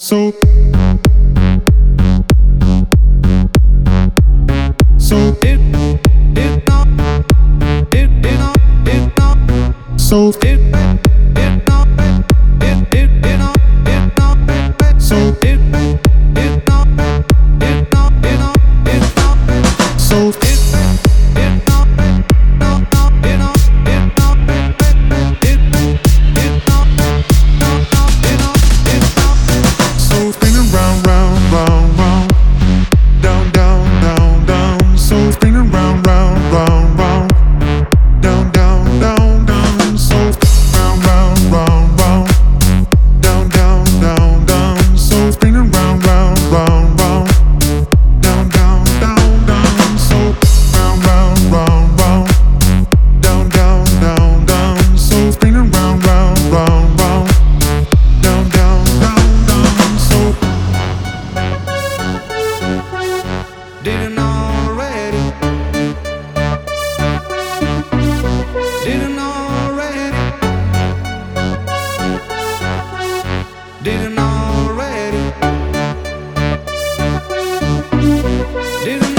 So So it it not it it not it not so it do